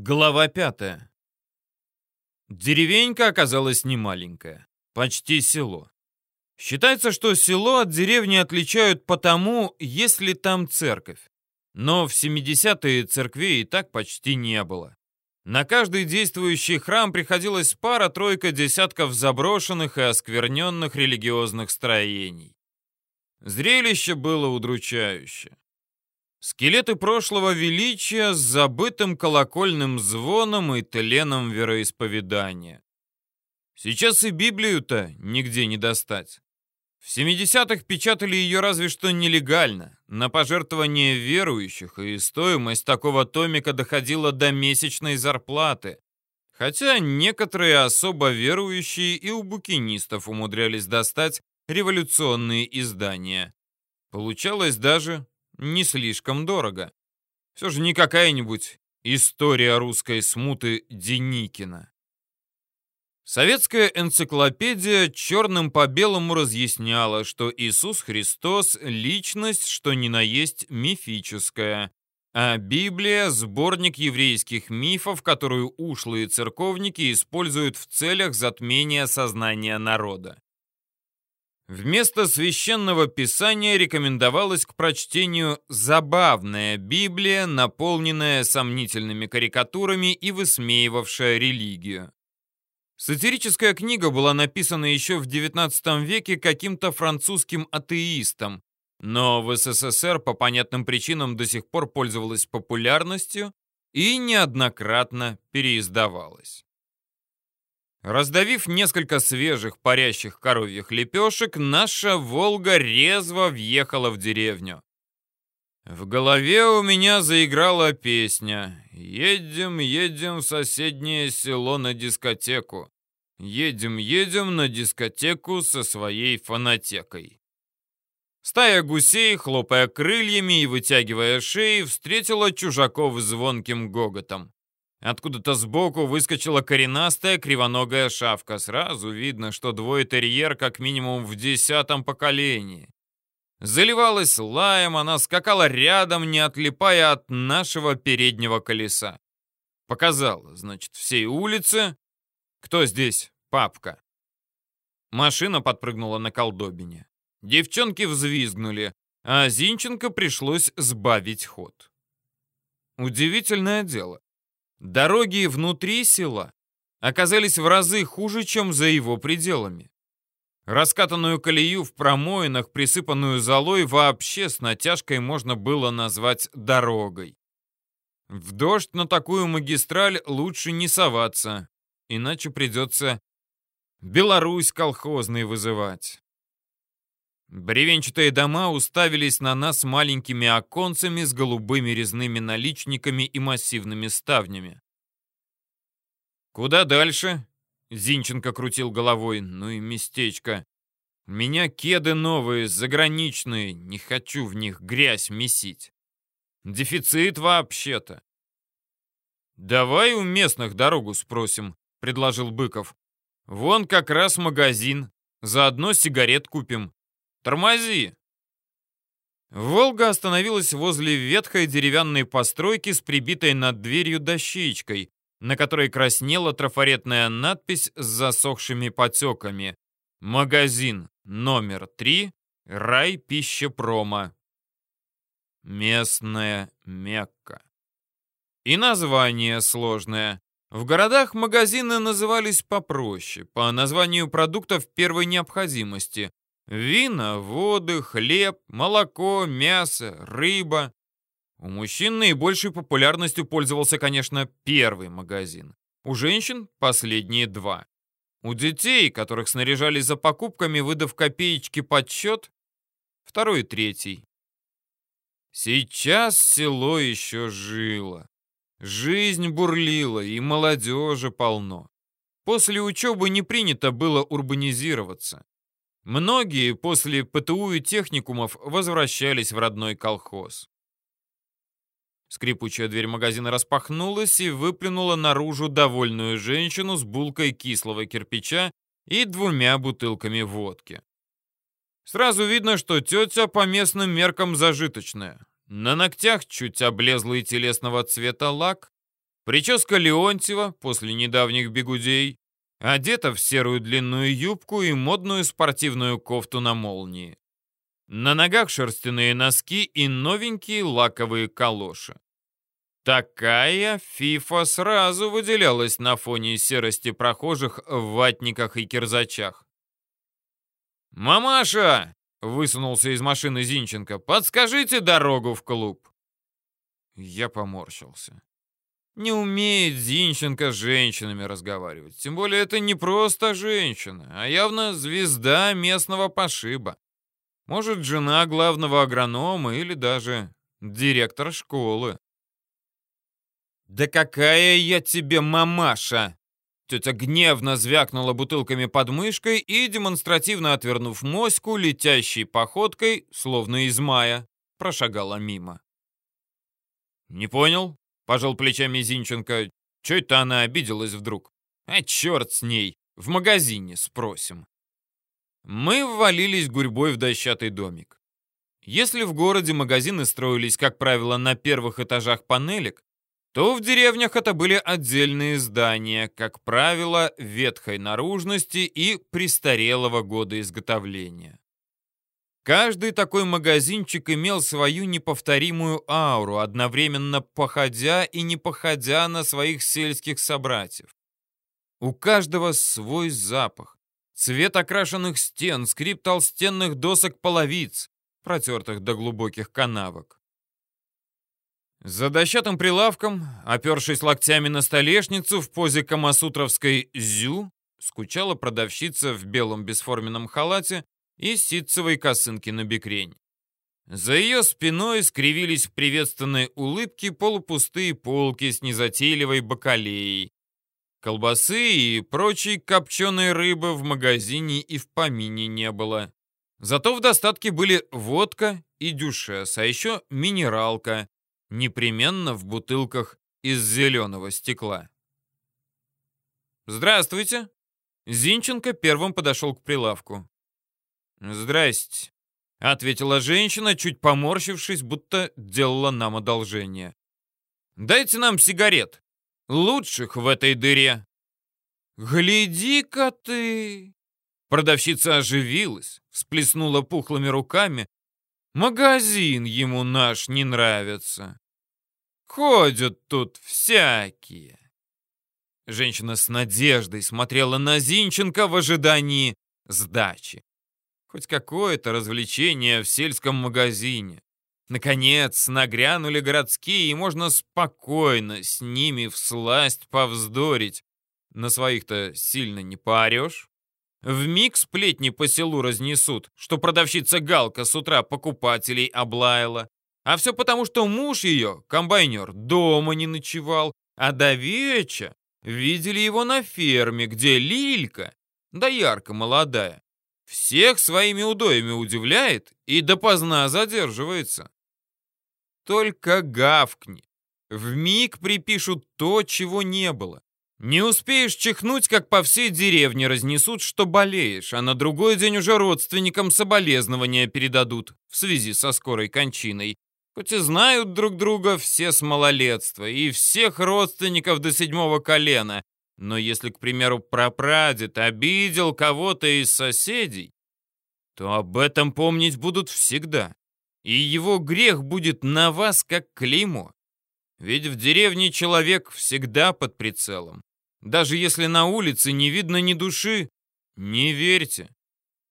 Глава пятая. Деревенька оказалась немаленькая, почти село. Считается, что село от деревни отличают потому, есть ли там церковь. Но в 70-е церквей и так почти не было. На каждый действующий храм приходилось пара-тройка десятков заброшенных и оскверненных религиозных строений. Зрелище было удручающее. Скелеты прошлого величия с забытым колокольным звоном и тленом вероисповедания. Сейчас и Библию-то нигде не достать. В 70-х печатали ее разве что нелегально, на пожертвование верующих, и стоимость такого томика доходила до месячной зарплаты. Хотя некоторые особо верующие и у букинистов умудрялись достать революционные издания. Получалось даже не слишком дорого. Все же не какая-нибудь история русской смуты Деникина. Советская энциклопедия черным по белому разъясняла, что Иисус Христос — личность, что ни на есть мифическая, а Библия — сборник еврейских мифов, которую ушлые церковники используют в целях затмения сознания народа. Вместо священного писания рекомендовалось к прочтению забавная Библия, наполненная сомнительными карикатурами и высмеивавшая религию. Сатирическая книга была написана еще в XIX веке каким-то французским атеистом, но в СССР по понятным причинам до сих пор пользовалась популярностью и неоднократно переиздавалась. Раздавив несколько свежих парящих коровьих лепешек, наша «Волга» резво въехала в деревню. В голове у меня заиграла песня «Едем, едем в соседнее село на дискотеку. Едем, едем на дискотеку со своей фонотекой». Стая гусей, хлопая крыльями и вытягивая шеи, встретила чужаков звонким гоготом. Откуда-то сбоку выскочила коренастая кривоногая шавка. Сразу видно, что двое терьер как минимум в десятом поколении. Заливалась лаем, она скакала рядом, не отлипая от нашего переднего колеса. Показала, значит, всей улице. Кто здесь папка? Машина подпрыгнула на колдобине. Девчонки взвизгнули, а Зинченко пришлось сбавить ход. Удивительное дело. Дороги внутри села оказались в разы хуже, чем за его пределами. Раскатанную колею в промоинах, присыпанную золой, вообще с натяжкой можно было назвать дорогой. В дождь на такую магистраль лучше не соваться, иначе придется Беларусь колхозный вызывать. Бревенчатые дома уставились на нас маленькими оконцами с голубыми резными наличниками и массивными ставнями. «Куда дальше?» — Зинченко крутил головой. «Ну и местечко. У меня кеды новые, заграничные, не хочу в них грязь месить. Дефицит вообще-то». «Давай у местных дорогу спросим», — предложил Быков. «Вон как раз магазин. Заодно сигарет купим. Тормози!» Волга остановилась возле ветхой деревянной постройки с прибитой над дверью дощечкой, на которой краснела трафаретная надпись с засохшими потеками. «Магазин номер три. Рай пищепрома». Местная Мекка. И название сложное. В городах магазины назывались попроще, по названию продуктов первой необходимости. Вина, воды, хлеб, молоко, мясо, рыба. У мужчин наибольшей популярностью пользовался, конечно, первый магазин. У женщин — последние два. У детей, которых снаряжали за покупками, выдав копеечки под счет, второй и третий. Сейчас село еще жило. Жизнь бурлила, и молодежи полно. После учебы не принято было урбанизироваться. Многие после ПТУ и техникумов возвращались в родной колхоз. Скрипучая дверь магазина распахнулась и выплюнула наружу довольную женщину с булкой кислого кирпича и двумя бутылками водки. Сразу видно, что тетя по местным меркам зажиточная. На ногтях чуть облезлый телесного цвета лак, Прическа Леонтьева после недавних бегудей, одета в серую длинную юбку и модную спортивную кофту на молнии. На ногах шерстяные носки и новенькие лаковые калоши. Такая фифа сразу выделялась на фоне серости прохожих в ватниках и кирзачах. «Мамаша!» — высунулся из машины Зинченко. «Подскажите дорогу в клуб!» Я поморщился. Не умеет Зинченко с женщинами разговаривать. Тем более это не просто женщина, а явно звезда местного пошиба. Может, жена главного агронома или даже директор школы. «Да какая я тебе мамаша!» Тетя гневно звякнула бутылками под мышкой и, демонстративно отвернув моську, летящей походкой, словно из мая, прошагала мимо. «Не понял?» Пожал плечами Зинченко. Че это она обиделась вдруг? А черт с ней. В магазине спросим. Мы ввалились гурьбой в дощатый домик. Если в городе магазины строились, как правило, на первых этажах панелек, то в деревнях это были отдельные здания, как правило, ветхой наружности и престарелого года изготовления. Каждый такой магазинчик имел свою неповторимую ауру, одновременно походя и не походя на своих сельских собратьев. У каждого свой запах, цвет окрашенных стен, скрип толстенных досок половиц, протертых до глубоких канавок. За дощатым прилавком, опершись локтями на столешницу в позе камасутровской «зю», скучала продавщица в белом бесформенном халате и ситцевой косынки на бекрень. За ее спиной скривились в приветственной улыбке полупустые полки с незатейливой бакалеей. Колбасы и прочей копченой рыбы в магазине и в помине не было. Зато в достатке были водка и дюшес, а еще минералка, непременно в бутылках из зеленого стекла. «Здравствуйте!» Зинченко первым подошел к прилавку. «Здрасте», — ответила женщина, чуть поморщившись, будто делала нам одолжение. «Дайте нам сигарет. Лучших в этой дыре». «Гляди-ка ты!» Продавщица оживилась, всплеснула пухлыми руками. «Магазин ему наш не нравится. Ходят тут всякие». Женщина с надеждой смотрела на Зинченко в ожидании сдачи. Хоть какое-то развлечение в сельском магазине. Наконец, нагрянули городские, и можно спокойно с ними всласть повздорить. На своих-то сильно не поорешь. Вмиг сплетни по селу разнесут, что продавщица Галка с утра покупателей облаяла. А все потому, что муж ее, комбайнер, дома не ночевал, а до вечера видели его на ферме, где Лилька, да ярко молодая, всех своими удоями удивляет и допоздна задерживается. Только гавкни. В миг припишут то, чего не было. Не успеешь чихнуть, как по всей деревне разнесут, что болеешь, а на другой день уже родственникам соболезнования передадут в связи со скорой кончиной. Хоть и знают друг друга все с малолетства и всех родственников до седьмого колена, но если, к примеру, прапрадед обидел кого-то из соседей, то об этом помнить будут всегда. И его грех будет на вас как клеймо. Ведь в деревне человек всегда под прицелом. Даже если на улице не видно ни души, не верьте.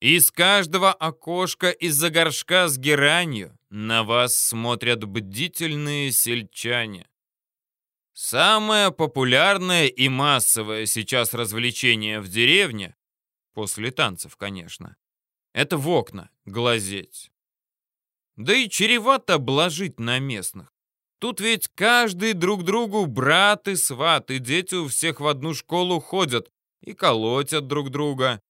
Из каждого окошка из-за горшка с геранью на вас смотрят бдительные сельчане. Самое популярное и массовое сейчас развлечение в деревне, после танцев, конечно, это в окна глазеть. Да и чревато блажить на местных. Тут ведь каждый друг другу брат и сват, и дети у всех в одну школу ходят и колотят друг друга.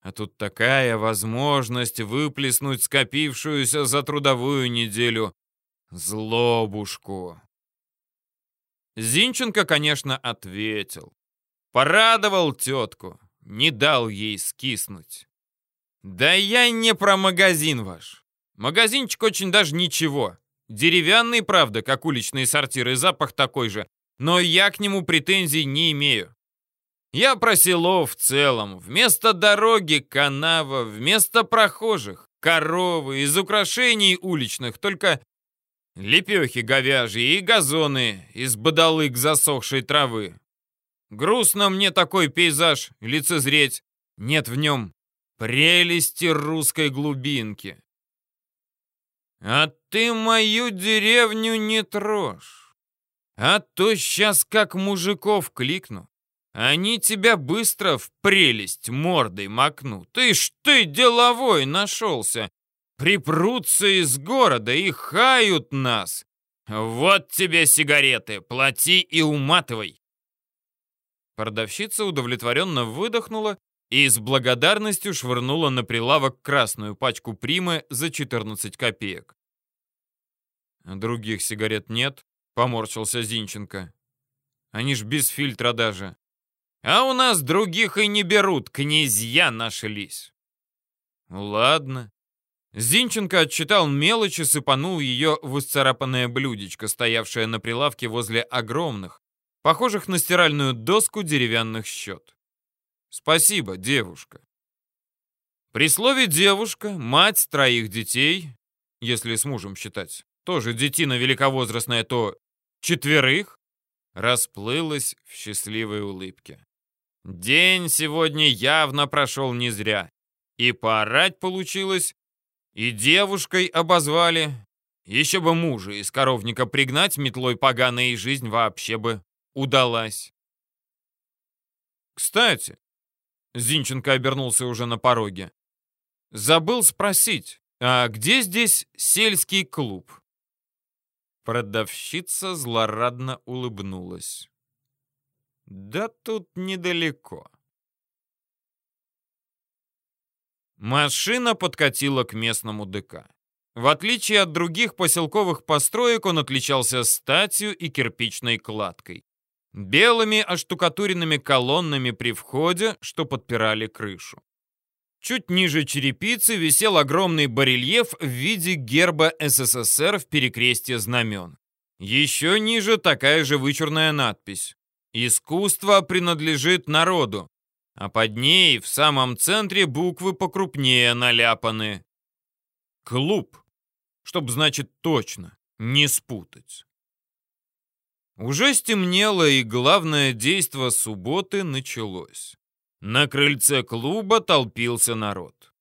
А тут такая возможность выплеснуть скопившуюся за трудовую неделю злобушку. Зинченко, конечно, ответил. Порадовал тетку, не дал ей скиснуть. Да я не про магазин ваш. Магазинчик очень даже ничего. Деревянный, правда, как уличные сортиры, запах такой же. но я к нему претензий не имею. Я про село в целом. Вместо дороги канава, вместо прохожих коровы, из украшений уличных только лепехи говяжьи и газоны из бодолык засохшей травы. Грустно мне такой пейзаж лицезреть. Нет в нем прелести русской глубинки. А ты мою деревню не трожь. А то сейчас как мужиков кликну. Они тебя быстро в прелесть мордой макнут. Ты ж ты деловой нашелся. Припрутся из города и хают нас. Вот тебе сигареты, плати и уматывай. Продавщица удовлетворенно выдохнула и с благодарностью швырнула на прилавок красную пачку примы за 14 копеек. «Других сигарет нет», — поморщился Зинченко. «Они ж без фильтра даже. А у нас других и не берут, князья нашлись. Ладно. Зинченко отчитал мелочь и сыпанул ее в исцарапанное блюдечко, стоявшее на прилавке возле огромных, похожих на стиральную доску деревянных счет. Спасибо, девушка. При слове «девушка» мать троих детей, если с мужем считать, тоже детина великовозрастная, то четверых, расплылась в счастливой улыбке. День сегодня явно прошел не зря. И поорать получилось, и девушкой обозвали. Еще бы мужа из коровника пригнать метлой поганой, и жизнь вообще бы удалась. Кстати, Зинченко обернулся уже на пороге. Забыл спросить, а где здесь сельский клуб? Продавщица злорадно улыбнулась. Да тут недалеко. Машина подкатила к местному ДК. В отличие от других поселковых построек, он отличался статью и кирпичной кладкой. Белыми оштукатуренными колоннами при входе, что подпирали крышу. Чуть ниже черепицы висел огромный барельеф в виде герба СССР в перекрестье знамен. Еще ниже такая же вычурная надпись Искусство принадлежит народу, а под ней в самом центре буквы покрупнее наляпаны. Клуб, чтоб значит точно, не спутать. Уже стемнело, и главное действо субботы началось. На крыльце клуба толпился народ.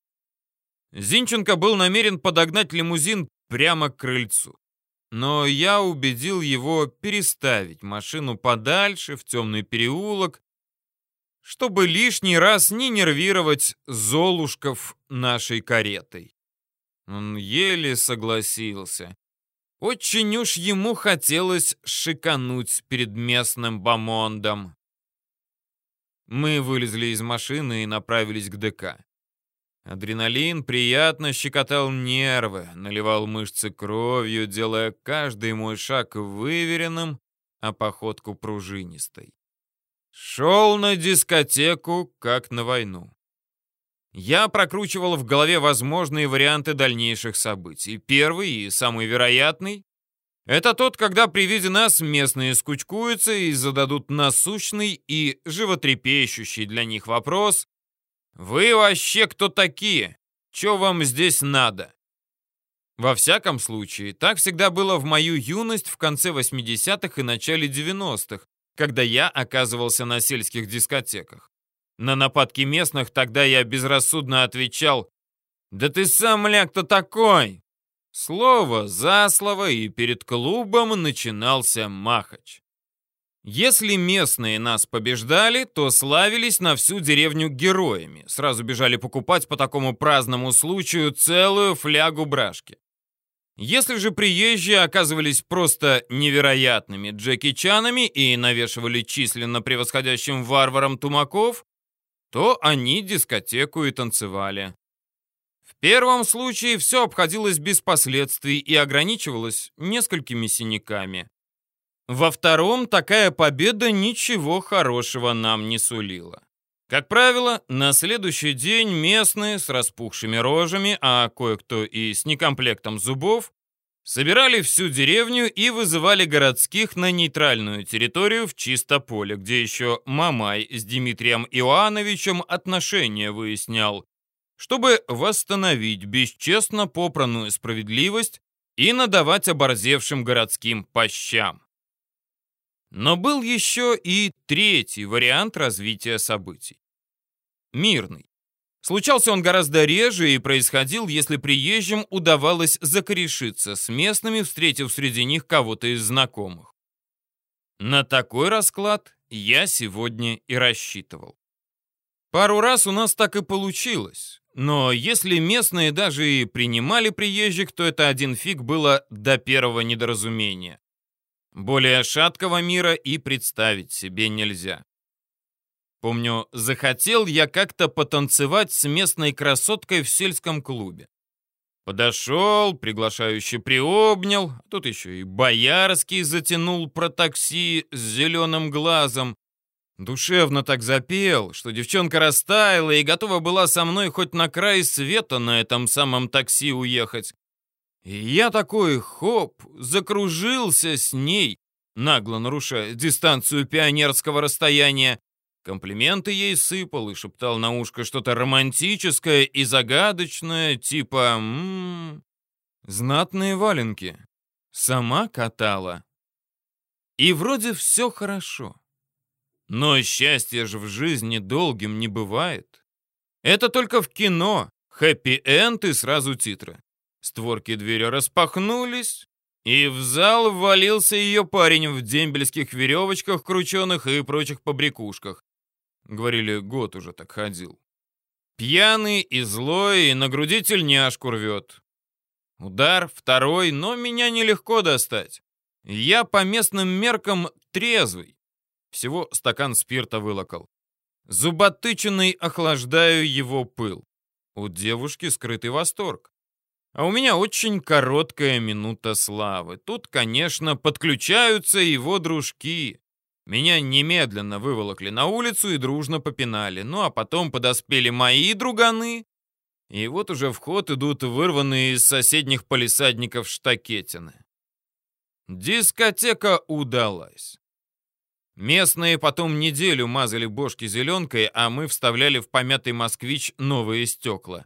Зинченко был намерен подогнать лимузин прямо к крыльцу но я убедил его переставить машину подальше, в темный переулок, чтобы лишний раз не нервировать золушков нашей каретой. Он еле согласился. Очень уж ему хотелось шикануть перед местным бомондом. Мы вылезли из машины и направились к ДК. Адреналин приятно щекотал нервы, наливал мышцы кровью, делая каждый мой шаг выверенным, а походку пружинистой. Шел на дискотеку, как на войну. Я прокручивал в голове возможные варианты дальнейших событий. Первый и самый вероятный — это тот, когда при виде нас местные скучкуются и зададут насущный и животрепещущий для них вопрос «Вы вообще кто такие? Че вам здесь надо?» Во всяком случае, так всегда было в мою юность в конце 80-х и начале 90-х, когда я оказывался на сельских дискотеках. На нападки местных тогда я безрассудно отвечал «Да ты сам, ля, кто такой?» Слово за слово, и перед клубом начинался махач. Если местные нас побеждали, то славились на всю деревню героями. Сразу бежали покупать по такому праздному случаю целую флягу брашки. Если же приезжие оказывались просто невероятными Джеки Чанами и навешивали численно превосходящим варварам тумаков, то они дискотеку и танцевали. В первом случае все обходилось без последствий и ограничивалось несколькими синяками. Во втором такая победа ничего хорошего нам не сулила. Как правило, на следующий день местные с распухшими рожами, а кое-кто и с некомплектом зубов, Собирали всю деревню и вызывали городских на нейтральную территорию в Чистополе, где еще Мамай с Дмитрием Иоановичем отношения выяснял, чтобы восстановить бесчестно попранную справедливость и надавать оборзевшим городским пощам. Но был еще и третий вариант развития событий. Мирный. Случался он гораздо реже и происходил, если приезжим удавалось закорешиться с местными, встретив среди них кого-то из знакомых. На такой расклад я сегодня и рассчитывал. Пару раз у нас так и получилось, но если местные даже и принимали приезжих, то это один фиг было до первого недоразумения. Более шаткого мира и представить себе нельзя. Помню, захотел я как-то потанцевать с местной красоткой в сельском клубе. Подошел, приглашающе приобнял, тут еще и Боярский затянул про такси с зеленым глазом. Душевно так запел, что девчонка растаяла и готова была со мной хоть на край света на этом самом такси уехать. И я такой, хоп, закружился с ней, нагло нарушая дистанцию пионерского расстояния, Комплименты ей сыпал и шептал на ушко что-то романтическое и загадочное, типа «Ммм, знатные валенки». Сама катала. И вроде все хорошо. Но счастье же в жизни долгим не бывает. Это только в кино. Хэппи-энд и сразу титры. Створки двери распахнулись, и в зал ввалился ее парень в дембельских веревочках, крученых и прочих побрякушках. Говорили, год уже так ходил. Пьяный и злой, и на груди тельняшку рвет. Удар, второй, но меня нелегко достать. Я по местным меркам трезвый. Всего стакан спирта вылокал. Зуботыченный охлаждаю его пыл. У девушки скрытый восторг. А у меня очень короткая минута славы. Тут, конечно, подключаются его дружки. Меня немедленно выволокли на улицу и дружно попинали. Ну а потом подоспели мои друганы. И вот уже в ход идут вырванные из соседних полисадников штакетины. Дискотека удалась. Местные потом неделю мазали бошки зеленкой, а мы вставляли в помятый москвич новые стекла.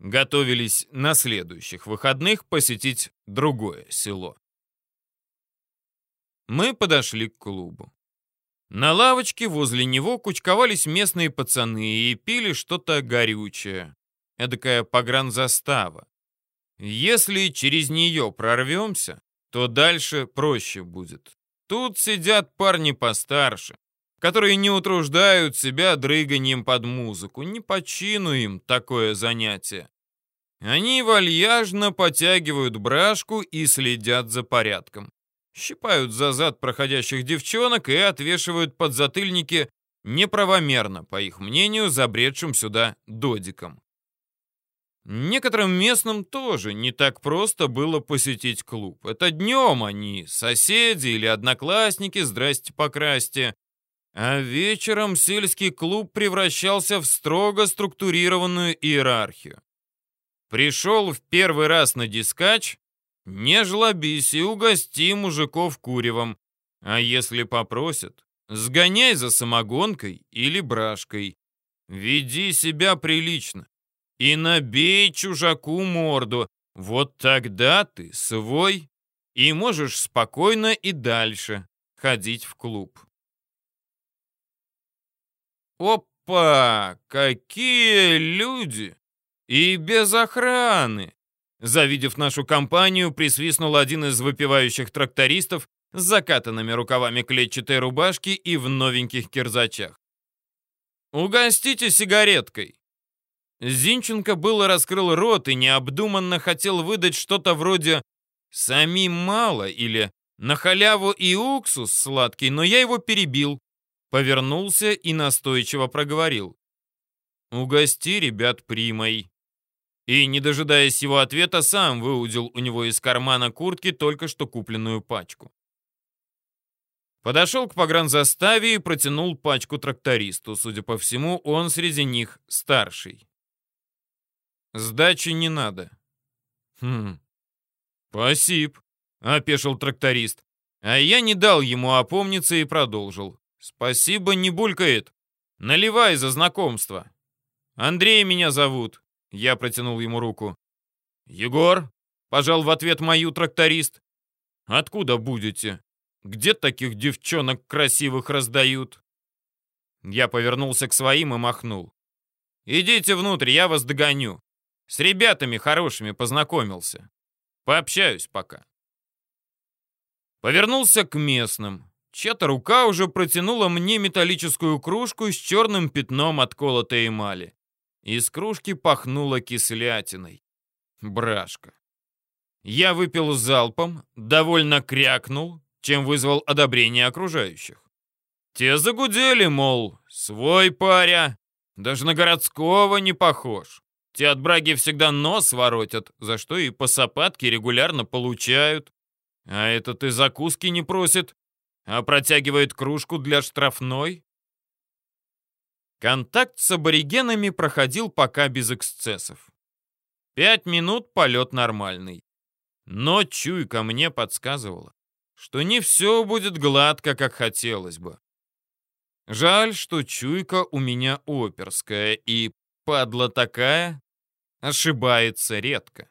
Готовились на следующих выходных посетить другое село. Мы подошли к клубу. На лавочке возле него кучковались местные пацаны и пили что-то горючее. Эдакая погранзастава. Если через нее прорвемся, то дальше проще будет. Тут сидят парни постарше, которые не утруждают себя дрыганием под музыку. Не почину им такое занятие. Они вальяжно потягивают брашку и следят за порядком щипают за зад проходящих девчонок и отвешивают подзатыльники неправомерно, по их мнению, забредшим сюда додиком. Некоторым местным тоже не так просто было посетить клуб. Это днем они, соседи или одноклассники, здрасте покрасьте. А вечером сельский клуб превращался в строго структурированную иерархию. Пришел в первый раз на дискач, не жлобись и угости мужиков куревом. А если попросят, сгоняй за самогонкой или брашкой. Веди себя прилично и набей чужаку морду. Вот тогда ты свой и можешь спокойно и дальше ходить в клуб. Опа! Какие люди! И без охраны! Завидев нашу компанию, присвистнул один из выпивающих трактористов с закатанными рукавами клетчатой рубашки и в новеньких кирзачах. «Угостите сигареткой!» Зинченко было раскрыл рот и необдуманно хотел выдать что-то вроде «самим мало» или «на халяву и уксус сладкий», но я его перебил, повернулся и настойчиво проговорил. «Угости, ребят, примой» и, не дожидаясь его ответа, сам выудил у него из кармана куртки только что купленную пачку. Подошел к погранзаставе и протянул пачку трактористу. Судя по всему, он среди них старший. Сдачи не надо. Хм. «Спасибо», — опешил тракторист. А я не дал ему опомниться и продолжил. «Спасибо, не булькает. Наливай за знакомство. Андрей меня зовут». Я протянул ему руку. «Егор?» — пожал в ответ мою тракторист. «Откуда будете? Где таких девчонок красивых раздают?» Я повернулся к своим и махнул. «Идите внутрь, я вас догоню. С ребятами хорошими познакомился. Пообщаюсь пока». Повернулся к местным. Чья-то рука уже протянула мне металлическую кружку с черным пятном отколотой эмали. Из кружки пахнуло кислятиной. Брашка. Я выпил залпом, довольно крякнул, чем вызвал одобрение окружающих. Те загудели, мол, свой паря, даже на городского не похож. Те от браги всегда нос воротят, за что и по сапатке регулярно получают. А этот и закуски не просит, а протягивает кружку для штрафной. Контакт с аборигенами проходил пока без эксцессов. Пять минут полет нормальный. Но чуйка мне подсказывала, что не все будет гладко, как хотелось бы. Жаль, что чуйка у меня оперская, и падла такая ошибается редко.